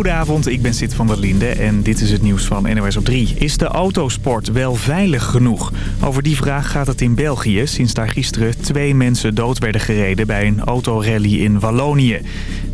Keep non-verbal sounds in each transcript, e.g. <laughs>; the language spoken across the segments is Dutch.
Goedenavond, ik ben Sid van der Linde en dit is het nieuws van NOS op 3. Is de autosport wel veilig genoeg? Over die vraag gaat het in België sinds daar gisteren twee mensen dood werden gereden bij een autorally in Wallonië.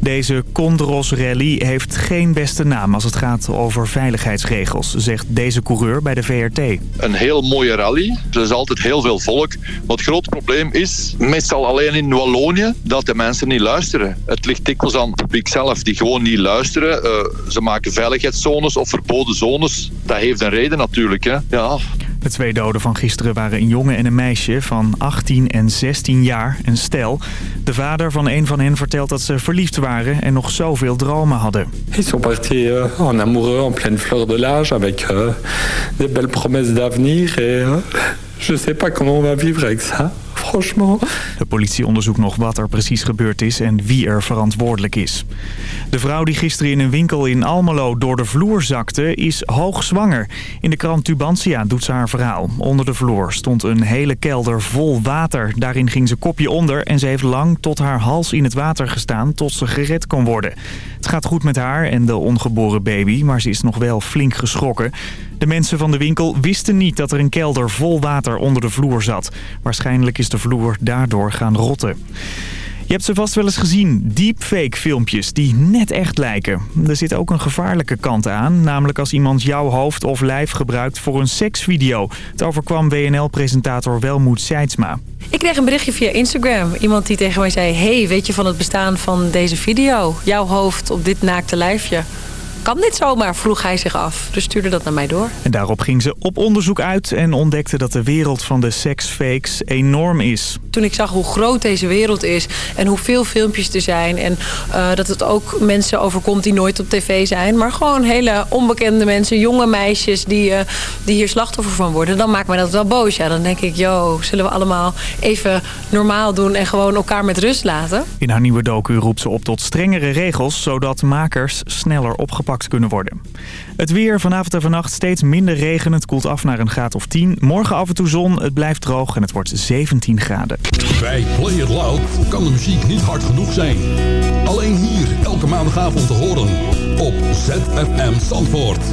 Deze Condros Rally heeft geen beste naam als het gaat over veiligheidsregels, zegt deze coureur bij de VRT. Een heel mooie rally. Er is altijd heel veel volk. Maar het grote probleem is, meestal alleen in Wallonië, dat de mensen niet luisteren. Het ligt dikwijls aan het publiek zelf, die gewoon niet luisteren. Uh, ze maken veiligheidszones of verboden zones. Dat heeft een reden natuurlijk. Hè. Ja. De twee doden van gisteren waren een jongen en een meisje van 18 en 16 jaar, een stel. De vader van een van hen vertelt dat ze verliefd waren en nog zoveel dromen hadden. Ils sont partis euh, en amoureux en pleine fleur de l'âge avec euh, des belles promesses d'avenir et euh, je sais pas comment on va vivre avec ça. De politie onderzoekt nog wat er precies gebeurd is en wie er verantwoordelijk is. De vrouw die gisteren in een winkel in Almelo door de vloer zakte is hoogzwanger. In de krant Tubantia doet ze haar verhaal. Onder de vloer stond een hele kelder vol water. Daarin ging ze kopje onder en ze heeft lang tot haar hals in het water gestaan tot ze gered kon worden. Het gaat goed met haar en de ongeboren baby, maar ze is nog wel flink geschrokken. De mensen van de winkel wisten niet dat er een kelder vol water onder de vloer zat. Waarschijnlijk is de vloer daardoor gaan rotten. Je hebt ze vast wel eens gezien, deepfake filmpjes die net echt lijken. Er zit ook een gevaarlijke kant aan, namelijk als iemand jouw hoofd of lijf gebruikt voor een seksvideo. Het overkwam WNL-presentator Welmoed Seidsma. Ik kreeg een berichtje via Instagram. Iemand die tegen mij zei, hey, weet je van het bestaan van deze video? Jouw hoofd op dit naakte lijfje kan dit zomaar, vroeg hij zich af. Dus stuurde dat naar mij door. En daarop ging ze op onderzoek uit en ontdekte dat de wereld van de seksfakes enorm is. Toen ik zag hoe groot deze wereld is en hoeveel filmpjes er zijn... en uh, dat het ook mensen overkomt die nooit op tv zijn... maar gewoon hele onbekende mensen, jonge meisjes die, uh, die hier slachtoffer van worden... dan maakt mij dat wel boos. Ja, dan denk ik, yo, zullen we allemaal even normaal doen... en gewoon elkaar met rust laten? In haar nieuwe docu roept ze op tot strengere regels... zodat makers sneller opgepakt kunnen worden. Het weer vanavond en vannacht steeds minder regen. Het koelt af naar een graad of 10. Morgen af en toe zon. Het blijft droog en het wordt 17 graden. Bij Play It Loud kan de muziek niet hard genoeg zijn. Alleen hier elke maandagavond te horen op ZFM Zandvoort.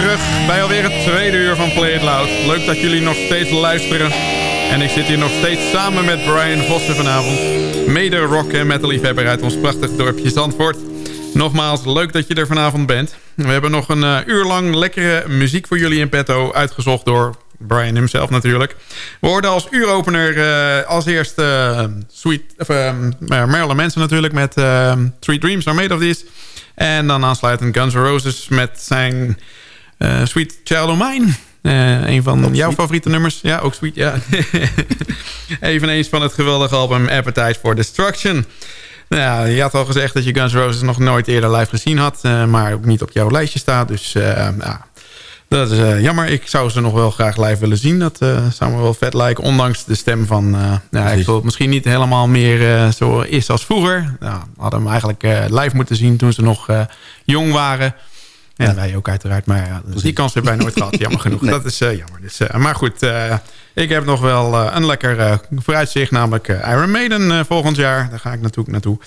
Terug bij alweer het tweede uur van Play It Loud. Leuk dat jullie nog steeds luisteren. En ik zit hier nog steeds samen met Brian Vossen vanavond. Mede rock en metal liefhebber uit ons prachtig dorpje Zandvoort. Nogmaals, leuk dat je er vanavond bent. We hebben nog een uh, uur lang lekkere muziek voor jullie in petto... uitgezocht door Brian himself natuurlijk. We hoorden als uuropener uh, als eerste uh, Sweet, of, Marilyn Manson natuurlijk... met Three Dreams Are Made of This... En dan aansluitend Guns N' Roses met zijn Sweet Child of Mine. Uh, een van ook jouw sweet. favoriete nummers. Ja, ook Sweet, ja. <laughs> Eveneens van het geweldige album Appetite for Destruction. Nou, je had al gezegd dat je Guns Roses nog nooit eerder live gezien had. Uh, maar ook niet op jouw lijstje staat. Dus nou, dat is uh, jammer. Ik zou ze nog wel graag live willen zien. Dat uh, zou me wel vet lijken. Ondanks de stem van... Uh, ja, ik het misschien niet helemaal meer zo is als vroeger. Nou, we hadden hem eigenlijk live moeten zien toen ze nog jong waren. En ja. wij ook uiteraard. Maar ja, dus die kans hebben wij nooit gehad. Jammer genoeg. <laughs> Nee. Dat is jammer. Dus, maar goed, ik heb nog wel een lekker vooruitzicht. Namelijk Iron Maiden volgend jaar. Daar ga ik natuurlijk naartoe.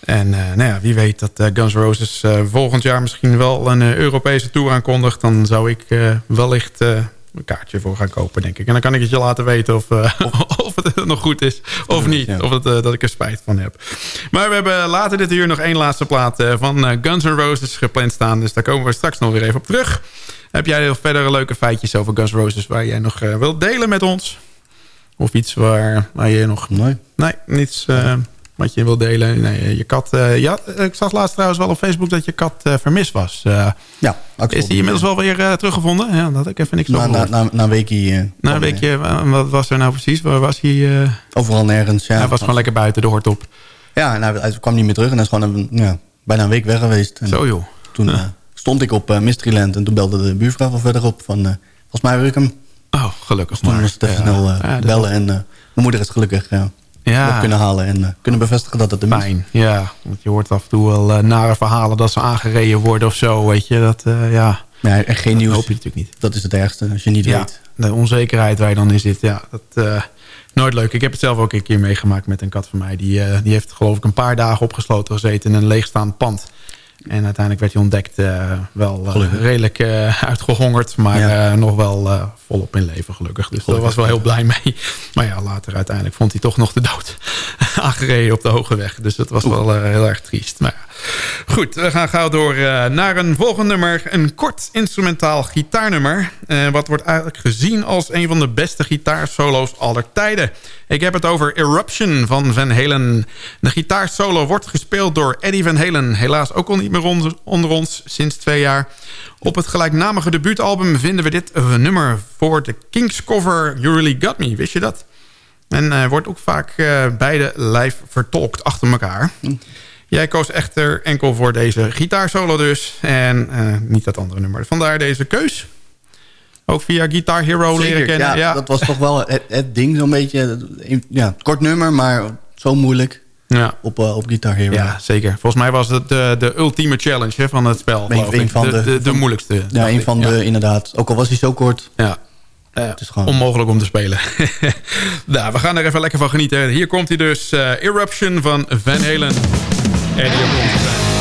En nou ja, wie weet dat Guns N' Roses volgend jaar misschien wel een Europese tour aankondigt. Dan zou ik wellicht een kaartje voor gaan kopen, denk ik. En dan kan ik het je laten weten of, <laughs> of het nog goed is of niet. Of het, dat ik er spijt van heb. Maar we hebben later dit uur nog één laatste plaat van Guns N' Roses gepland staan. Dus daar komen we straks nog weer even op terug. Heb jij verder leuke feitjes over Guns N' Roses waar jij nog wilt delen met ons? Of iets waar, waar je nog... Nee. Nee, niets wat je wil delen. Nee, je kat, uh, ja, ik zag laatst trouwens wel op Facebook dat je kat uh, vermist was. Uh, ja, Is die inmiddels wel weer teruggevonden? Ja, dat had ik even niks na, na, na, na, een weekje. na een weekje, wat was er nou precies? Waar was hij? Overal nergens, ja. Hij was gewoon lekker buiten, de hoort op. Ja, nou, hij kwam niet meer terug en hij is gewoon een, ja, bijna een week weg geweest. En Zo joh. Toen ja. stond ik op Mysteryland en toen belde de buurvrouw van verderop van... volgens mij wil ik hem. Oh, gelukkig dus toen maar. was het snel bellen en mijn moeder is gelukkig ja. Kunnen halen en uh, kunnen bevestigen dat het er is. Ja. Want je hoort af en toe wel uh, nare verhalen dat ze aangereden worden of zo, weet je. Dat, uh, ja. ja, en geen dat nieuws. hoop je natuurlijk niet. Dat is het ergste, als je niet ja, weet. de onzekerheid waar je dan in zit, ja. Dat, nooit leuk. Ik heb het zelf ook een keer meegemaakt met een kat van mij. Die, die heeft geloof ik een paar dagen opgesloten gezeten in een leegstaand pand. En uiteindelijk werd hij ontdekt uh, wel uh, redelijk uh, uitgehongerd. Maar ja. nog wel volop in leven gelukkig. Dus daar was wel heel blij mee. Maar ja, later uiteindelijk vond hij toch nog de dood <laughs> aangereden op de hoge weg. Dus dat was Oeh. wel heel erg triest. Maar ja. Goed, we gaan gauw door naar een volgend nummer. Een kort instrumentaal gitaarnummer. wat wordt eigenlijk gezien als een van de beste gitaarsolo's aller tijden. Ik heb het over Eruption van Van Halen. De gitaarsolo wordt gespeeld door Eddie Van Halen. Helaas ook al niet meer onder ons sinds twee jaar. Op het gelijknamige debuutalbum vinden we dit nummer voor de Kings cover You Really Got Me. Wist je dat? En uh, wordt ook vaak uh, beide live vertolkt achter elkaar. Mm. Jij koos echter enkel voor deze gitaarsolo dus. En uh, niet dat andere nummer. Vandaar deze keus. Ook via Guitar Hero Zeker, leren kennen. Ja, ja, dat was toch wel het, het ding zo'n beetje. Ja, kort nummer, maar zo moeilijk. Ja. Op, uh, op Guitar Hero. Ja, zeker. Volgens mij was het de, de ultieme challenge hè, van het spel. Een, een van de, de, de, de, moeilijkste. Ja, een van de, inderdaad. Ook al was hij zo kort. Ja. Uh, het is gewoon... Onmogelijk om te spelen. <laughs> nou, we gaan er even lekker van genieten. Hier komt hij dus. Uh, Eruption van Van Halen. En hier komt hij.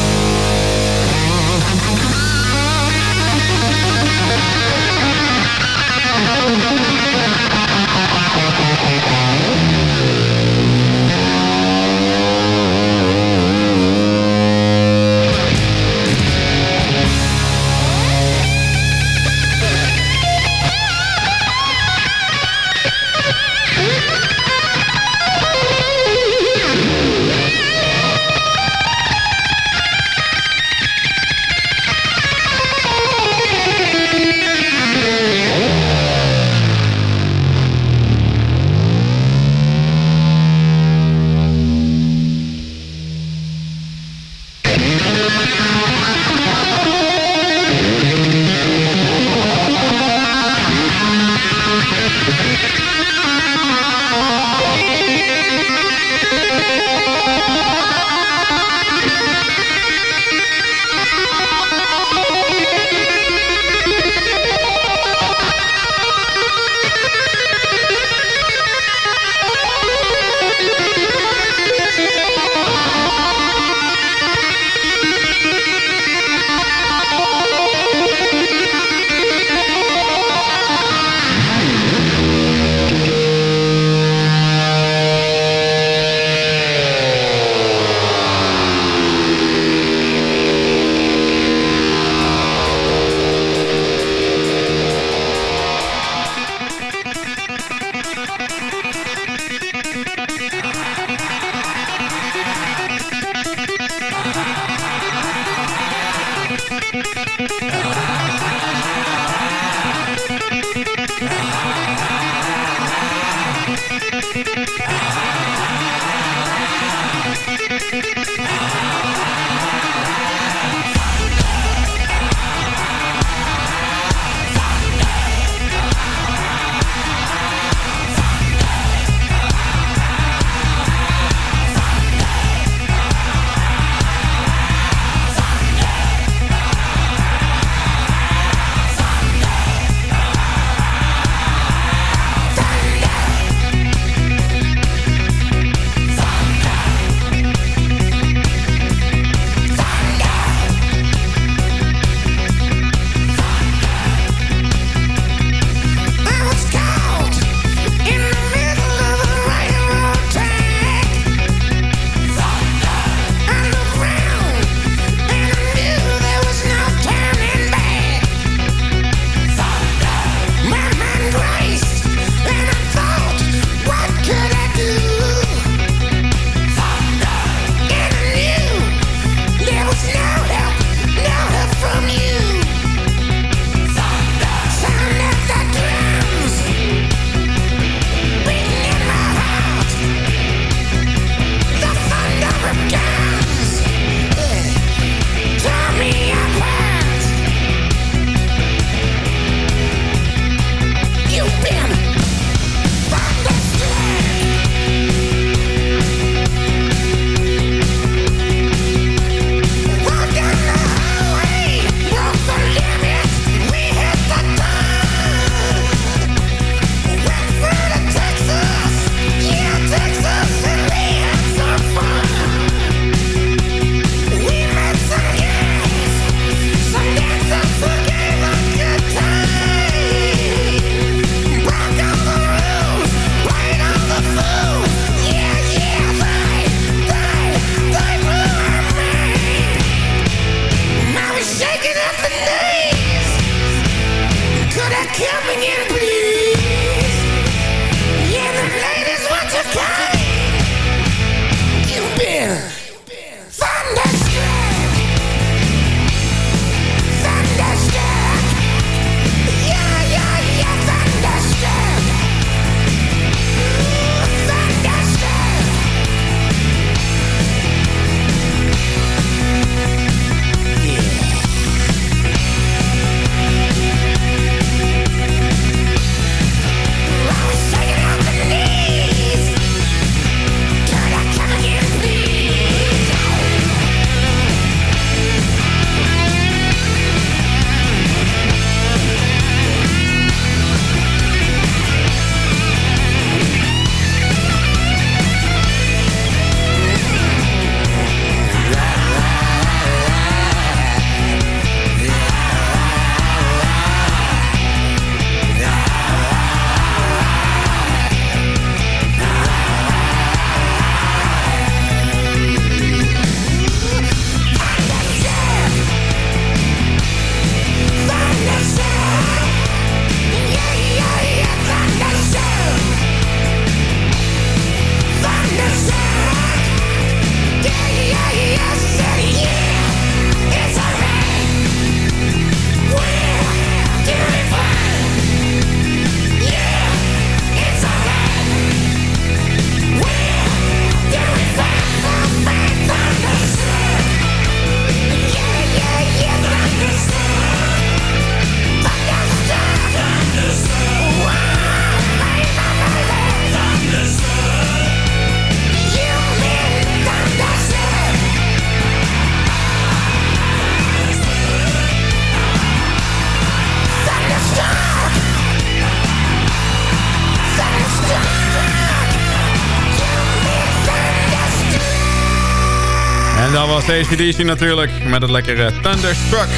Was ACDC natuurlijk met het lekkere Thunderstruck.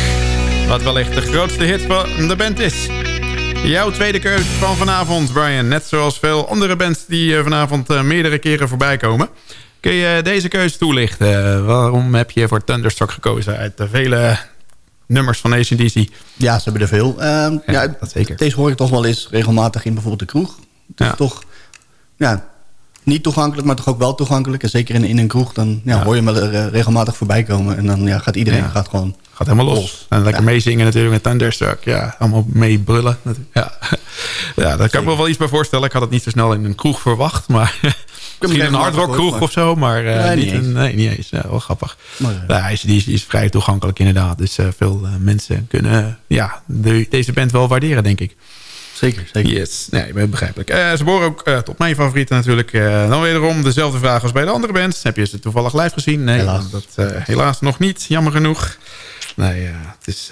Wat wellicht de grootste hit van de band is. Jouw tweede keuze van vanavond, Brian. Net zoals veel andere bands die eh, vanavond eh, meerdere keren voorbij komen. Kun je deze keuze toelichten? Waarom heb je voor Thunderstruck gekozen uit de vele nummers van ACDC? Ja, ze hebben er veel. Uh, ja, ja, dat zeker. Deze hoor ik toch wel eens regelmatig in bijvoorbeeld de kroeg. Het ja. toch... Ja, niet toegankelijk, maar toch ook wel toegankelijk. En zeker in, in een kroeg, dan ja, hoor je hem uh, regelmatig voorbij komen. En dan ja, gaat iedereen gaat gewoon gaat helemaal los. En lekker meezingen natuurlijk met Thunderstruck. Ja, allemaal mee brullen. Ja, <laughs> ja daar kan ik me wel iets bij voorstellen. Ik had het niet zo snel in een kroeg verwacht. Maar <laughs> misschien een hardrock kroeg of zo. Maar uh, Nee, niet, niet eens. een- nee, niet eens. Ja, wel grappig. Maar, eh, Ja, hij is, die, is, vrij toegankelijk inderdaad. Dus eh, veel eh, mensen kunnen eh, ja, de- deze band wel waarderen, denk ik. Zeker, zeker. Yes, nee, begrijpelijk. Eh, ze behoren ook eh, tot mijn favorieten natuurlijk. Eh, dan wederom dezelfde vraag als bij de andere bands. Heb je ze toevallig live gezien? Nee, Helaas. dat helaas nog niet. Jammer genoeg. Nee, het is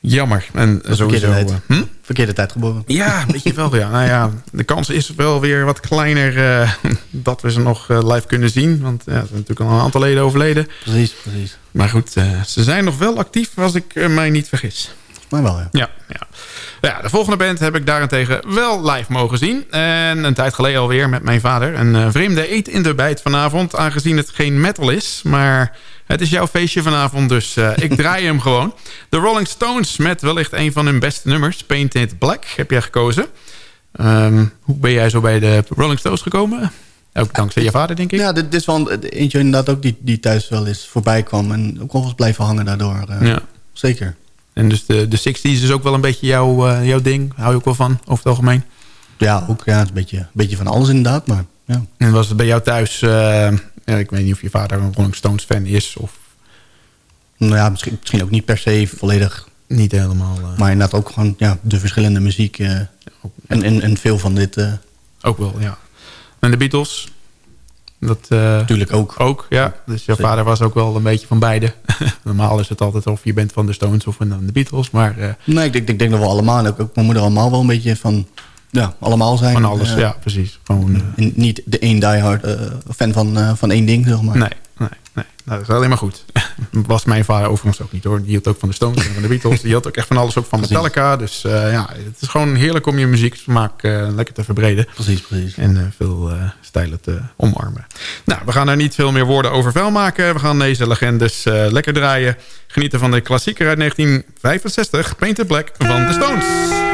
jammer. En sowieso... verkeerde tijd. hm? Verkeerde tijd geboren. Ja, een beetje wel. Ja. Nou ja, de kans is wel weer wat kleiner <laughs> dat we ze nog live kunnen zien. Want ja, er zijn natuurlijk al een aantal leden overleden. Precies, precies. Maar goed, ze zijn nog wel actief als ik mij niet vergis. Wel, ja. Ja, ja. ja, de volgende band heb ik daarentegen wel live mogen zien. En een tijd geleden alweer met mijn vader. Een eh, vreemde eet in de bijt vanavond. Aangezien het geen metal is. Maar het is jouw feestje vanavond. Dus eh, ik <laughs> draai hem gewoon. De Rolling Stones met wellicht een van hun beste nummers. Painted Black heb jij gekozen. Ehm, hoe ben jij zo bij de Rolling Stones gekomen? Ook dankzij je vader, denk ik. Ja, dit, dit is wel een- eentje inderdaad ook die, die thuis wel eens voorbij kwam. En ook wel eens blijven hangen daardoor. eh, Ja. Zeker. En dus de, de 60s is ook wel een beetje jouw, eh, jouw ding. Hou je ook wel van, over het algemeen. Ja, ook ja, het is een beetje, een beetje van alles inderdaad. Maar ja. En was het bij jou thuis... eh, ja, ik weet niet of je vader een Rolling Stones fan is... of Nou ja, misschien, misschien ook niet per se volledig. niet helemaal... eh, Maar inderdaad ook gewoon ja, de verschillende muziek. en, en, en veel van dit ook wel, ja. En de Beatles? Dat, eh, natuurlijk ook. ook, ja. Dus jouw Zeker. vader was ook wel een beetje van beide. <laughs> Normaal is het altijd of je bent van de Stones of van de Beatles. Maar eh, Nee, ik denk, ik denk dat we allemaal, ook, ook mijn moeder allemaal wel een beetje van... Ja, allemaal zijn. van alles, Eh, ja, precies. Gewoon, eh, en niet de één diehard eh, fan van, eh, van één ding, zeg maar. nee, nee, nee. Nou, dat is alleen maar goed. <laughs> Was mijn vader overigens ook niet hoor. Die hield ook van de Stones en van de Beatles. Die hield ook echt van alles, ook van. Metallica. Dus eh, ja, het is gewoon heerlijk om je muzieksmaak eh lekker te verbreden. Precies, precies. En eh, veel stijlen te omarmen. Nou, we gaan er niet veel meer woorden over vuil maken. We gaan deze legendes lekker draaien. Genieten van de klassieker uit 1965. Painted Black van de Stones.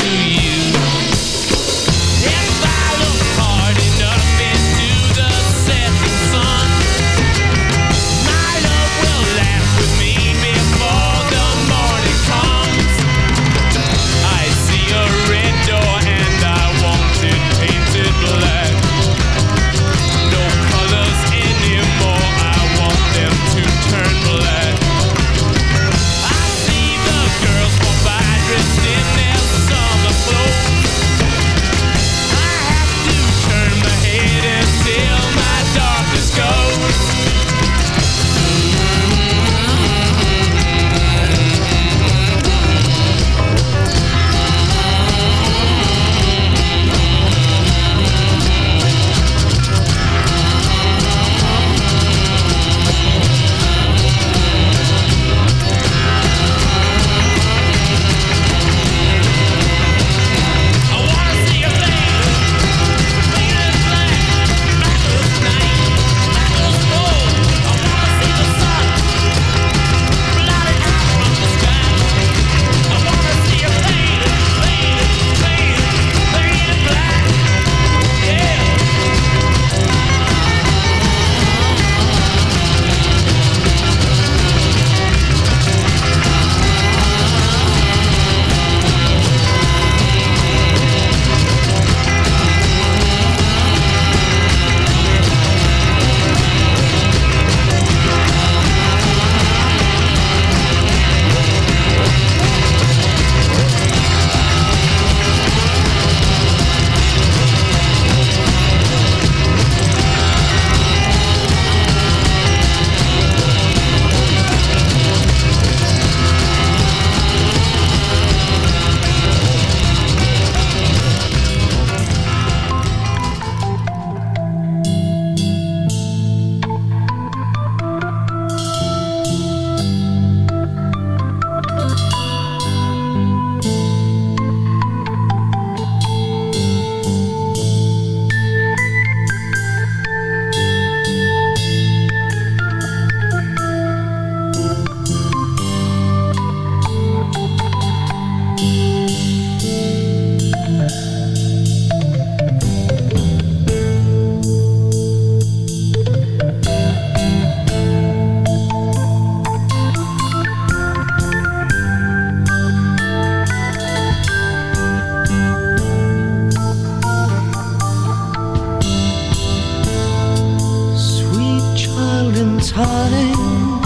time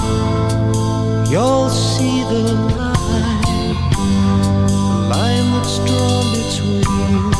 you'll see the line, the line that's drawn between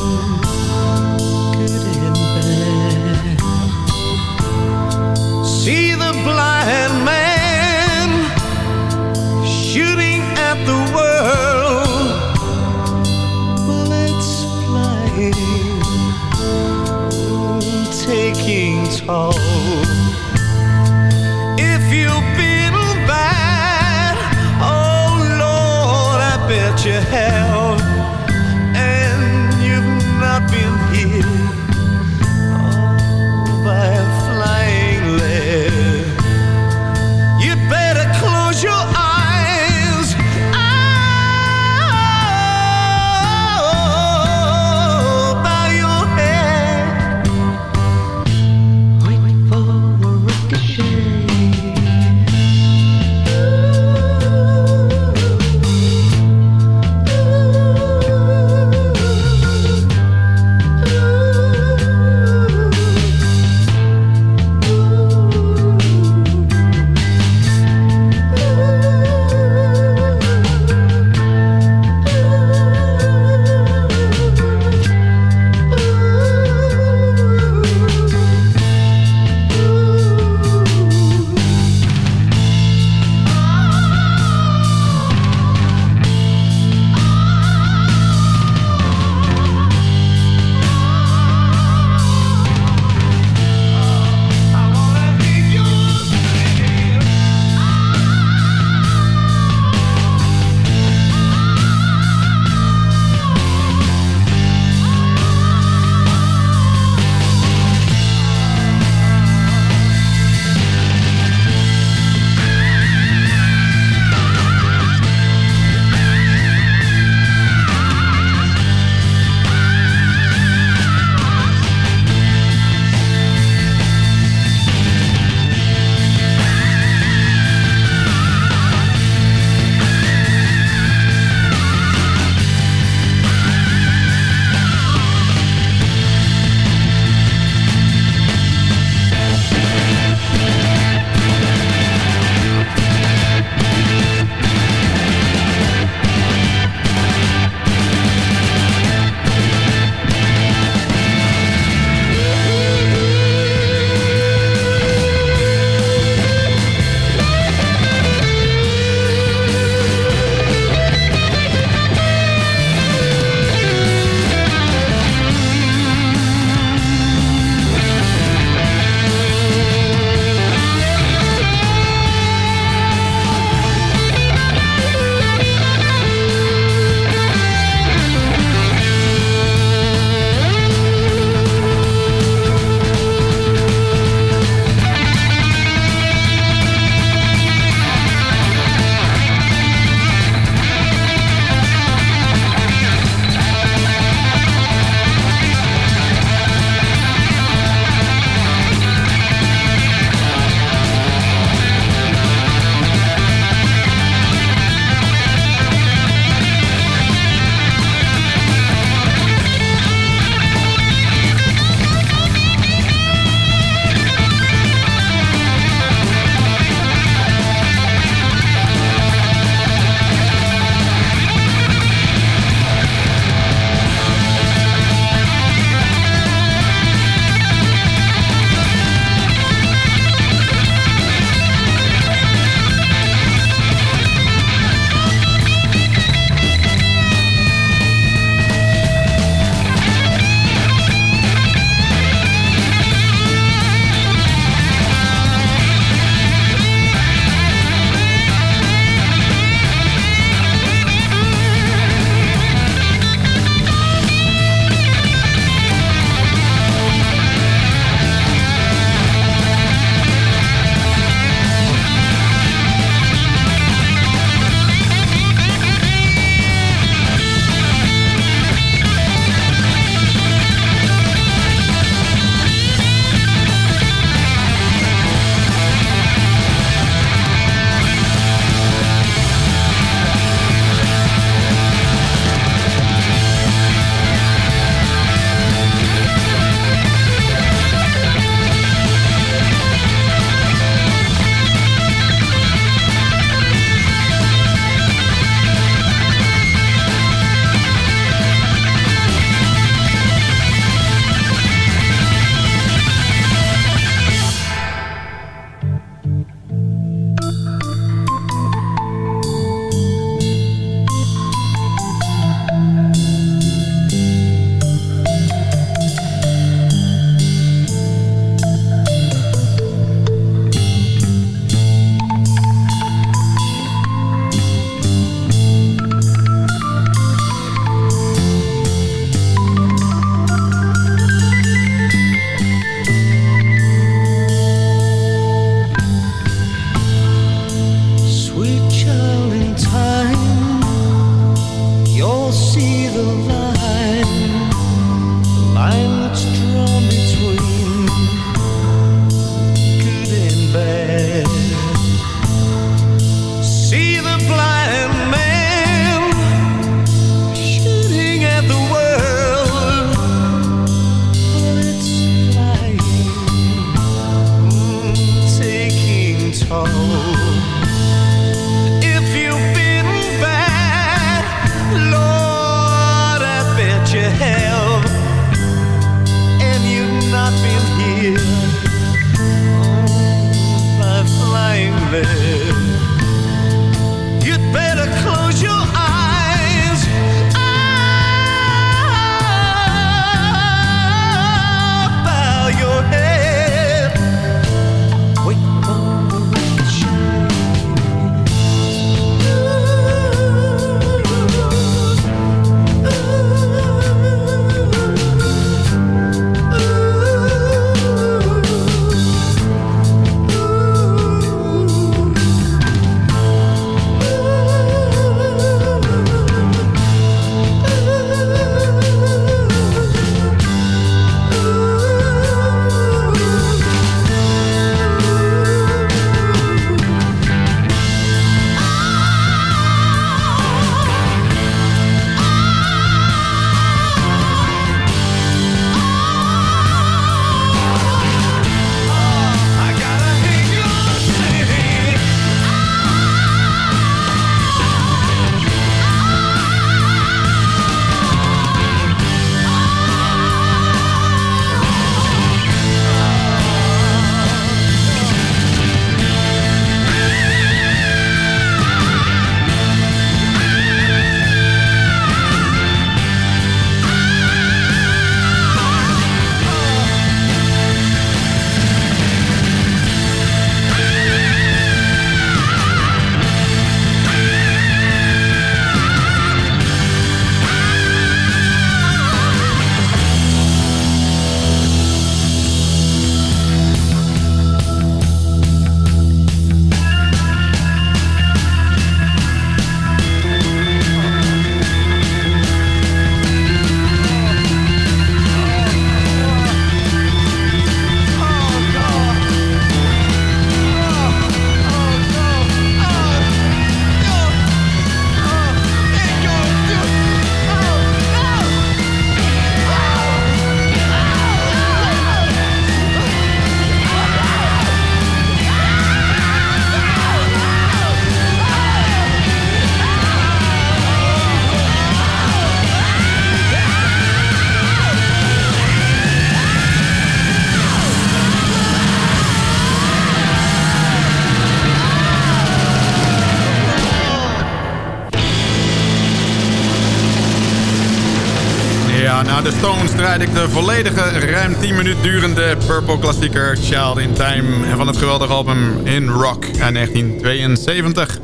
de Stones draaide ik de volledige, ruim 10 minuten durende Purple klassieker Child in Time. En van het geweldige album In Rock uit 1972.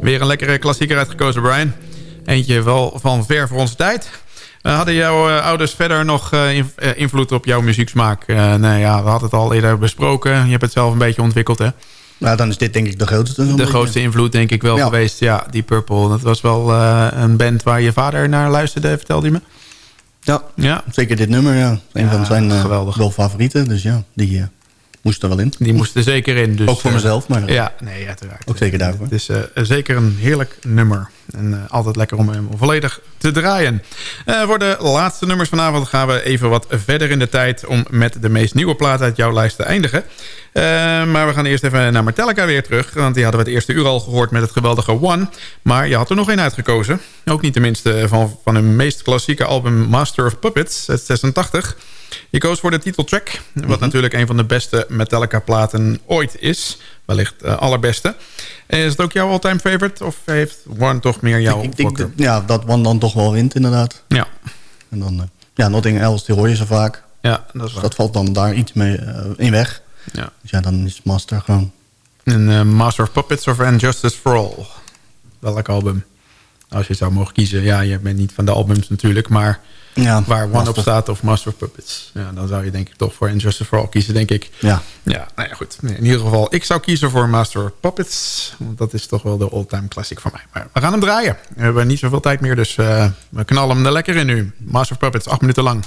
Weer een lekkere klassieker uitgekozen, Brian. Eentje wel van ver voor onze tijd. Uh, hadden jouw uh, ouders verder nog uh, invloed op jouw muzieksmaak? nee, ja, we hadden het al eerder besproken. Je hebt het zelf een beetje ontwikkeld, hè? Nou, dan is dit denk ik de grootste. De grootste invloed denk ik wel ja. geweest. Ja, die Purple. Dat was wel een band waar je vader naar luisterde, vertelde je me? Ja, ja. zeker dit nummer. Ja. Een ja, van zijn geweldig. wel favorieten. Dus ja, die moest er wel in. Die moest er zeker in. Dus, ook voor mezelf. Maar, ja, nee, uiteraard. Ook zeker daarvoor. Het is zeker een heerlijk nummer. En uh, altijd lekker om hem volledig te draaien. Uh, voor de laatste nummers vanavond gaan we even wat verder in de tijd... om met de meest nieuwe plaat uit jouw lijst te eindigen. Uh, maar we gaan eerst even naar Metallica weer terug. Want die hadden we het eerste uur al gehoord met het geweldige One. Maar je had er nog één uitgekozen. Ook niet tenminste van, van hun meest klassieke album Master of Puppets uit 86. Je koos voor de titeltrack. Wat mm -hmm. natuurlijk een van de beste Metallica-platen ooit is. Wellicht uh, allerbeste. Is het ook jouw all-time favorite? Of heeft One toch meer jouw ik, ik Ja, dat One dan toch wel wint inderdaad. Ja. En dan, uh, ja, Nothing Else, die hoor je zo vaak. Ja, dat is dus dat valt dan daar iets mee in weg. Ja. Dus ja, dan is Master gewoon... En Master of Puppets of And Justice for All? Welk album? Als je zou mogen kiezen. Ja, je bent niet van de albums natuurlijk, maar... Ja, waar One op staat of Master of Puppets. Ja, dan zou je denk ik toch voor Injustice for All kiezen, denk ik. Ja. Ja, nou ja, goed. In ieder geval, ik zou kiezen voor Master of Puppets. Want dat is toch wel de all-time classic van mij. Maar we gaan hem draaien. We hebben niet zoveel tijd meer, dus uh, we knallen hem er lekker in nu. Master of Puppets, acht minuten lang.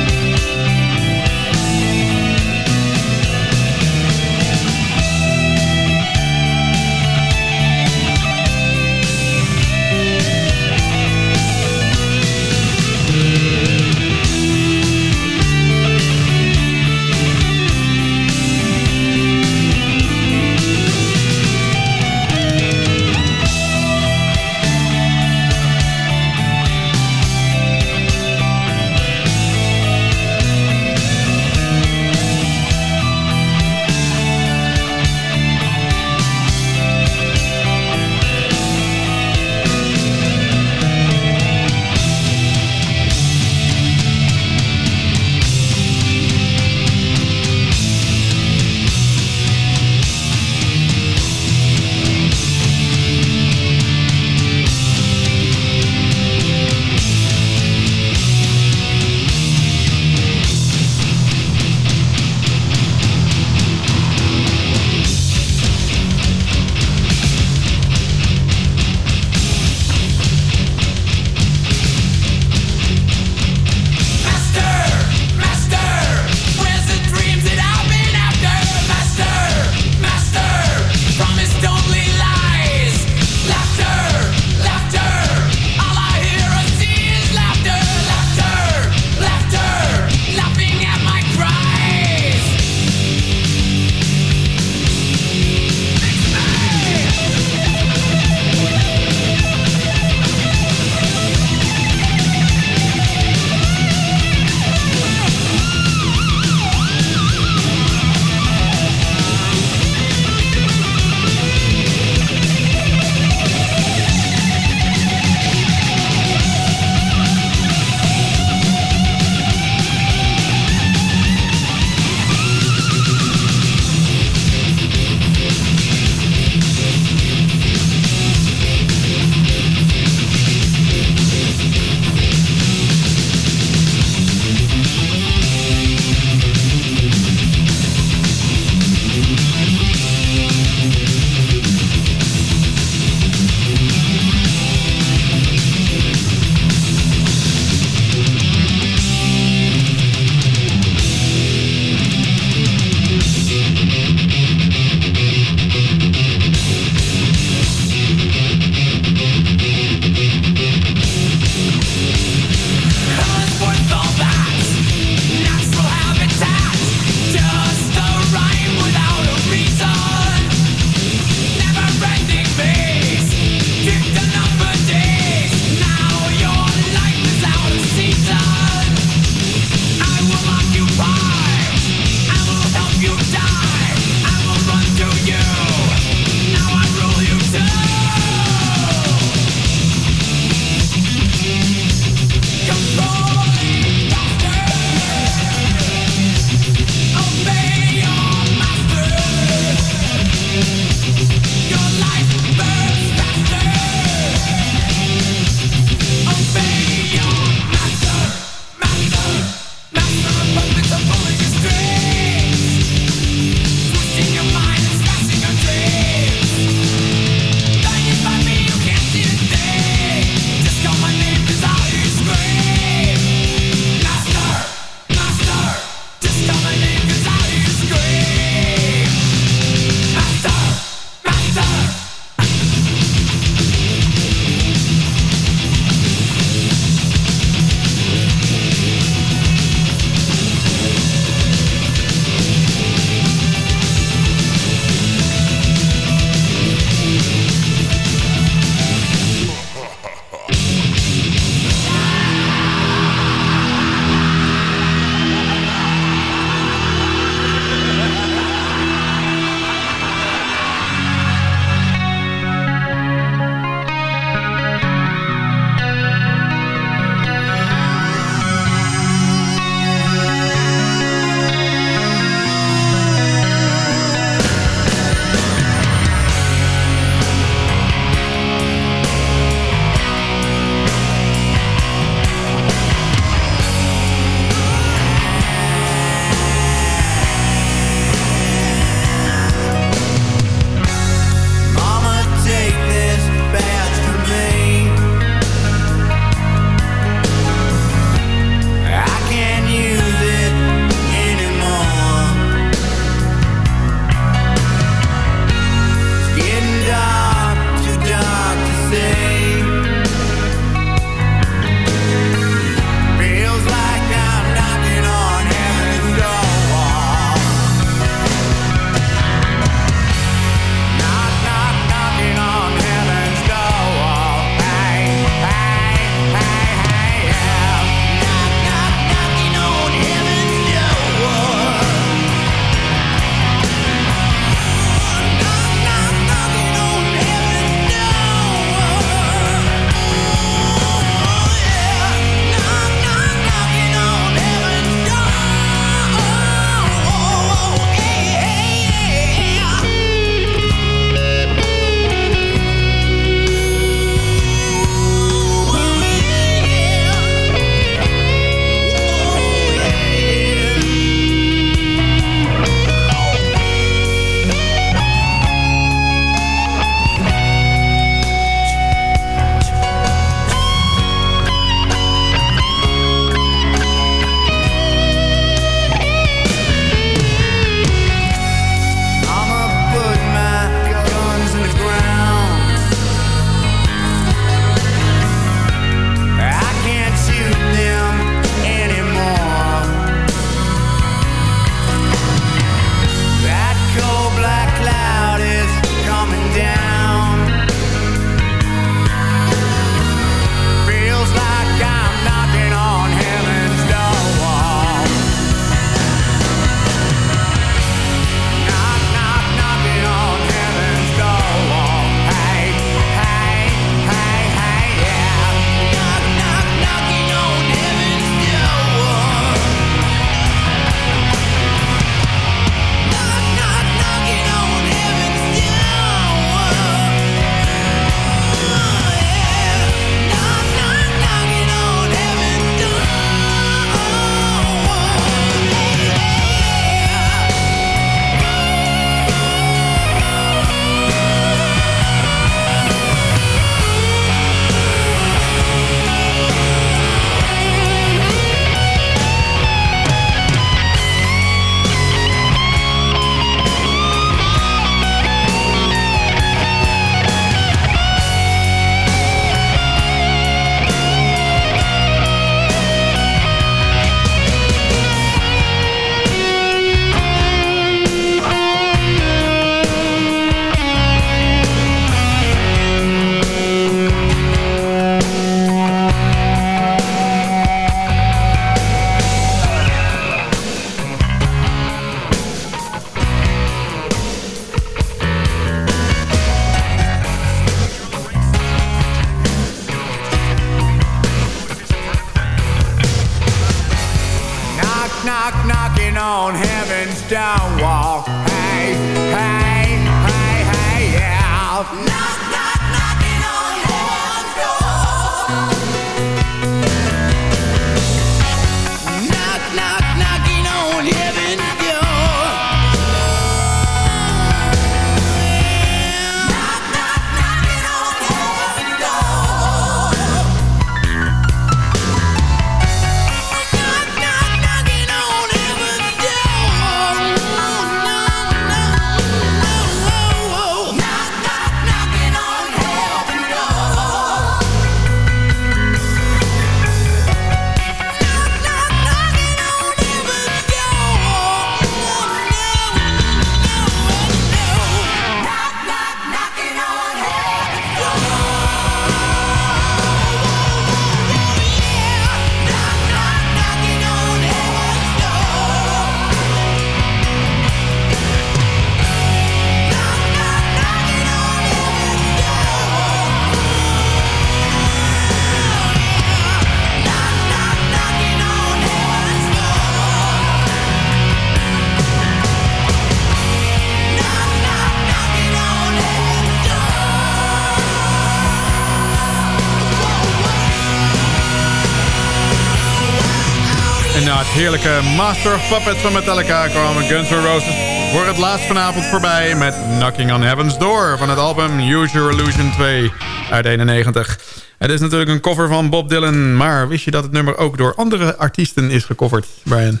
Heerlijke Master of Puppets van Metallica kwamen Guns N' Roses voor het laatst vanavond voorbij met Knocking on Heaven's Door van het album Use Your Illusion 2 uit 91. Het is natuurlijk een cover van Bob Dylan, maar wist je dat het nummer ook door andere artiesten is gecoverd, Brian?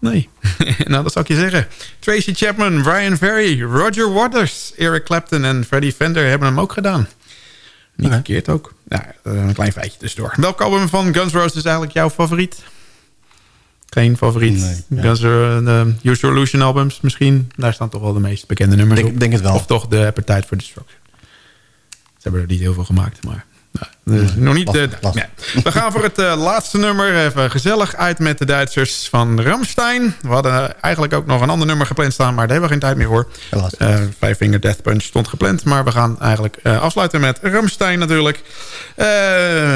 Nee. <laughs> nou, dat zou ik je zeggen. Tracy Chapman, Brian Ferry, Roger Waters, Eric Clapton en Freddie Fender hebben hem ook gedaan. Niet verkeerd ook. Nou, een klein feitje tussendoor. Welk album van Guns N' Roses is eigenlijk jouw favoriet? Geen favoriet. Nee, ja. Guns N' Roses, de Use Your Illusion albums misschien. Daar staan toch wel de meest bekende nummers Denk- op. denk het wel. Of toch de Appetite for Destruction. Ze hebben er niet heel veel gemaakt, maar... Nou, dus nog niet... lastig, eh, nee. We gaan voor het eh, laatste nummer even gezellig uit met de Duitsers van Ramstein. We hadden eh, eigenlijk ook nog een ander nummer gepland staan, maar daar hebben we geen tijd meer voor. Helaas. Five Finger Death Punch stond gepland, maar we gaan eigenlijk afsluiten met Ramstein natuurlijk.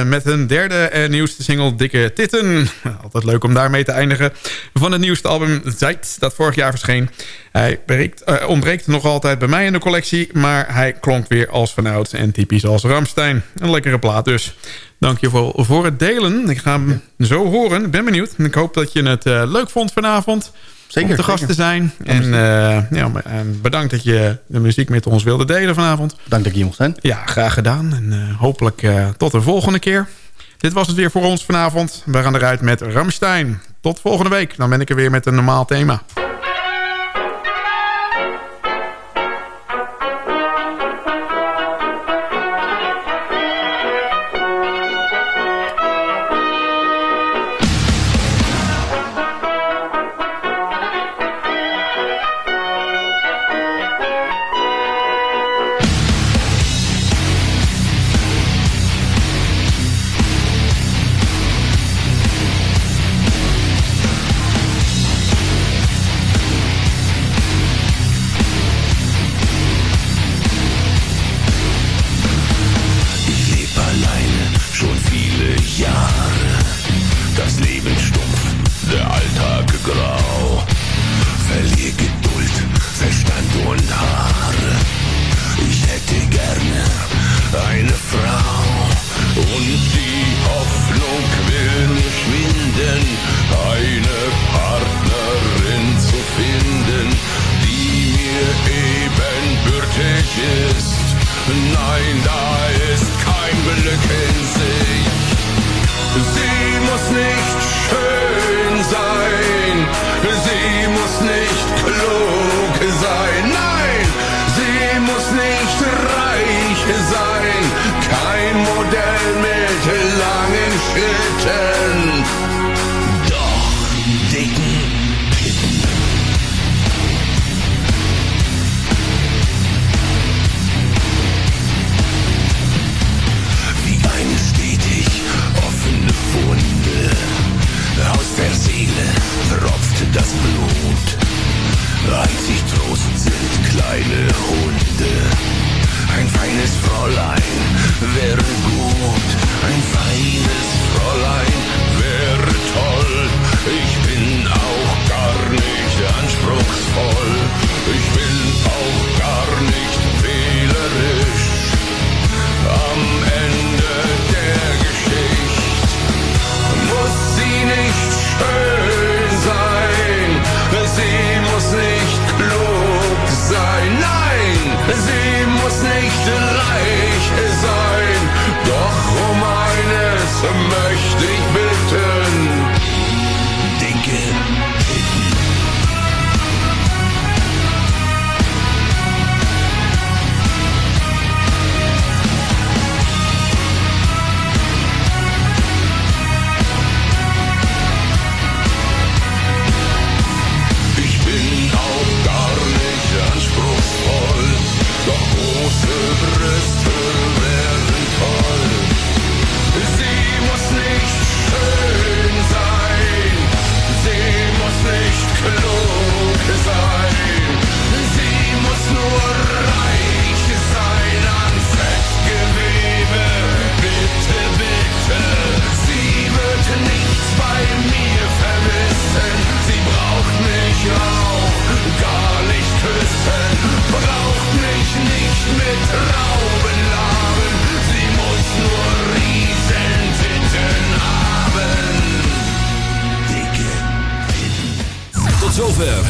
Met een derde en nieuwste single Dikke Titten. <laughs> Altijd leuk om daarmee te eindigen. Van het nieuwste album Zeit, dat vorig jaar verscheen. Hij breekt, ontbreekt nog altijd bij mij in de collectie, maar hij klonk weer als vanouds en typisch als Ramstein. Een lekkere plaat dus. Dank je voor, het delen. Ik ga hem zo horen. Ik ben benieuwd. Ik hoop dat je het eh, leuk vond vanavond. Zeker, om te gast zeker. te zijn. En, eh, ja, en bedankt dat je de muziek met ons wilde delen vanavond. Dank dat ik hier mocht zijn. Ja, graag gedaan. En eh, hopelijk eh, tot de volgende keer. Dit was het weer voor ons vanavond. We gaan eruit met Ramstein. Tot volgende week. Dan ben ik er weer met een normaal thema. wäre gut. Ein feines Fräulein wäre toll. Ich bin auch gar nicht anspruchsvoll. Ich will auch